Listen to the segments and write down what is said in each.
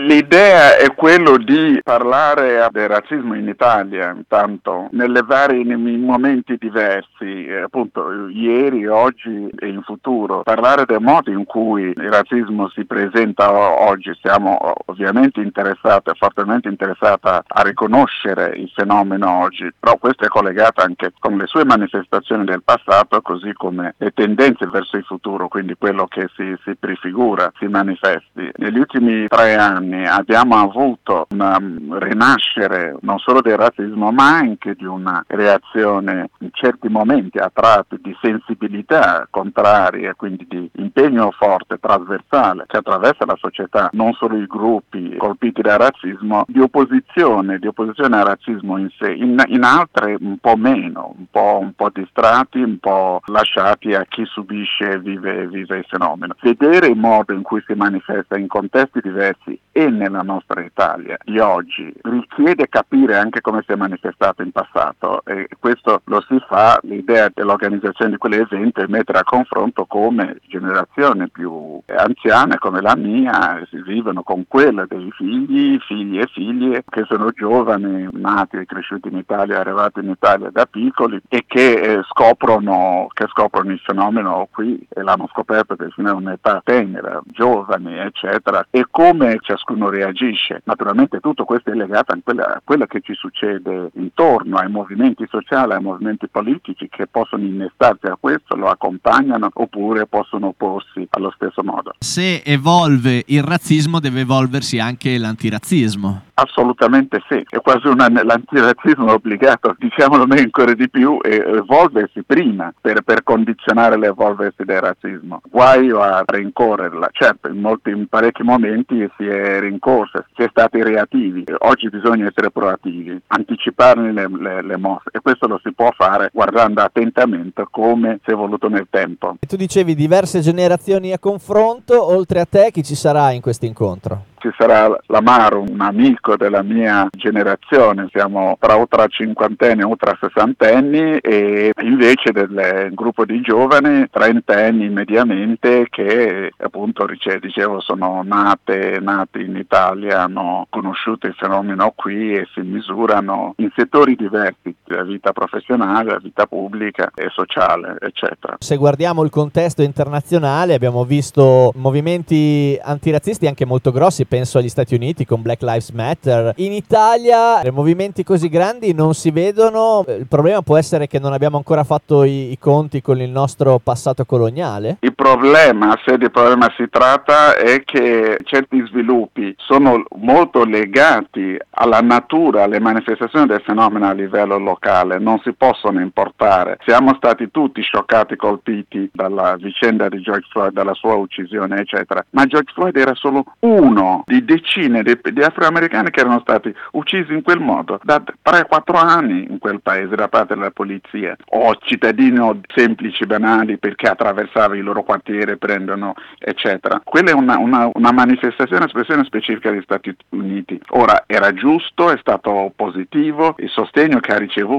L'idea è quello di parlare del razzismo in Italia, intanto, nelle varie in momenti diversi, eh, appunto ieri, oggi e in futuro, parlare del modo in cui il razzismo si presenta oggi. Siamo ovviamente interessati, fortemente interessati a riconoscere il fenomeno oggi, però questo è collegato anche con le sue manifestazioni del passato, così come le tendenze verso il futuro, quindi quello che si, si prefigura, si manifesti. Negli ultimi tre anni abbiamo avuto un rinascere non solo del razzismo, ma anche di una reazione in certi momenti a tratti di sensibilità contraria, quindi di impegno forte, trasversale, che attraversa la società, non solo i gruppi colpiti dal razzismo, di opposizione, di opposizione al razzismo in sé, in, in altre un po' meno, un po', un po', distratti, un po' lasciati a chi subisce e vive, vive il fenomeno. Vedere il modo in cui si manifesta in contesti diversi e nella nostra Italia. Di oggi richiede capire anche come si è manifestato in passato e questo lo si fa, l'idea dell'organizzazione di quell'evento è mettere a confronto come generazioni più anziane come la mia si vivono con quella dei figli, figli e figlie che sono giovani, nati e cresciuti in Italia, arrivati in Italia da piccoli e che eh, scoprono, che scoprono il fenomeno qui e l'hanno scoperto che fino a un'età tenera, giovani eccetera e come ciascuno reagisce. Naturalmente tutto questo è legato a quella, a quella che ci succede intorno ai movimenti sociali, ai movimenti politici che possono innestarsi a questo, lo accompagnano oppure possono opporsi allo stesso modo. Se evolve il razzismo deve evolversi anche l'antirazzismo. Assolutamente sì, è quasi un l'antirazzismo obbligato, diciamolo noi ancora di più, evolversi prima per, per condizionare l'evolversi del razzismo. Guaio a rincorrerla, certo in, molti, in parecchi momenti si è rincorsa, si è stati reattivi, oggi bisogna essere proattivi, anticiparne le, le, le mosse e questo lo si può fare guardando attentamente come si è evoluto nel tempo. Tu dicevi diverse generazioni a confronto, oltre a te chi ci sarà in questo incontro? Ci sarà l'Amaro, un amico della mia generazione, siamo tra o tra cinquantenni o tra sessantenni e invece del gruppo di giovani trentenni mediamente che appunto dicevo sono nate, nati in Italia, hanno conosciuto il fenomeno qui e si misurano in settori diversi, la vita professionale, la vita pubblica e sociale, eccetera. Se guardiamo il contesto internazionale abbiamo visto movimenti antirazzisti anche molto grossi penso agli Stati Uniti con Black Lives Matter. In Italia movimenti così grandi non si vedono, il problema può essere che non abbiamo ancora fatto i, i conti con il nostro passato coloniale? Il problema, se di problema si tratta, è che certi sviluppi sono molto legati alla natura, alle manifestazioni del fenomeno a livello locale, non si possono importare. Siamo stati tutti scioccati, colpiti dalla vicenda di George Floyd, dalla sua uccisione, eccetera, ma George Floyd era solo uno di decine di, di, afroamericani che erano stati uccisi in quel modo da 3-4 anni in quel paese da parte della polizia o cittadini semplici, banali perché attraversavano il loro quartiere, prendono eccetera. Quella è una, una, una manifestazione, espressione specifica degli Stati Uniti. Ora era giusto, è stato positivo il sostegno che ha ricevuto.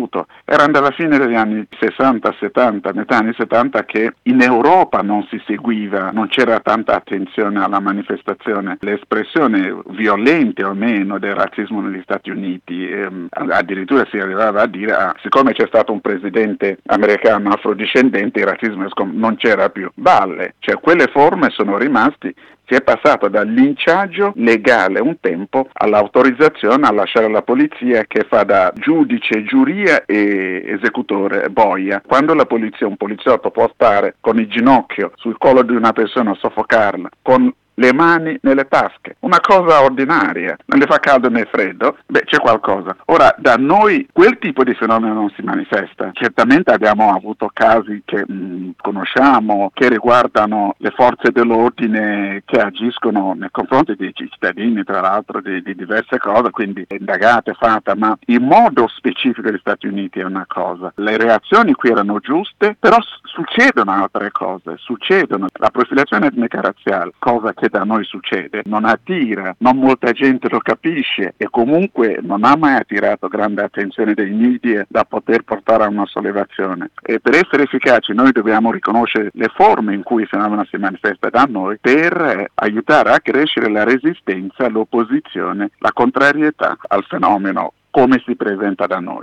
Era dalla fine degli anni 60-70, metà anni 70 che in Europa non si seguiva, non c'era tanta attenzione alla manifestazione, l'espressione espressione violente o meno del razzismo negli Stati Uniti, ehm, addirittura si arrivava a dire ah, siccome c'è stato un presidente americano afrodiscendente il razzismo non c'era più. Balle, cioè quelle forme sono rimaste si è passato dal linciaggio legale un tempo all'autorizzazione a lasciare la polizia che fa da giudice, giuria e esecutore boia. Quando la polizia, un poliziotto può stare con il ginocchio sul collo di una persona a soffocarla, con le mani nelle tasche, una cosa ordinaria, non le fa caldo né freddo, beh c'è qualcosa. Ora, da noi quel tipo di fenomeno non si manifesta, certamente abbiamo avuto casi che mh, mm, conosciamo, che riguardano le forze dell'ordine che agiscono nei confronti dei cittadini, tra l'altro di, di diverse cose, quindi indagate, fatte, ma il modo specifico degli Stati Uniti è una cosa, le reazioni qui erano giuste, però succedono altre cose, succedono. La profilazione etnica razziale, cosa che che da noi succede, non attira, non molta gente lo capisce e comunque non ha mai attirato grande attenzione dei media da poter portare a una sollevazione. E per essere efficaci noi dobbiamo riconoscere le forme in cui il fenomeno si manifesta da noi per eh, aiutare a crescere la resistenza, l'opposizione, la contrarietà al fenomeno come si presenta da noi.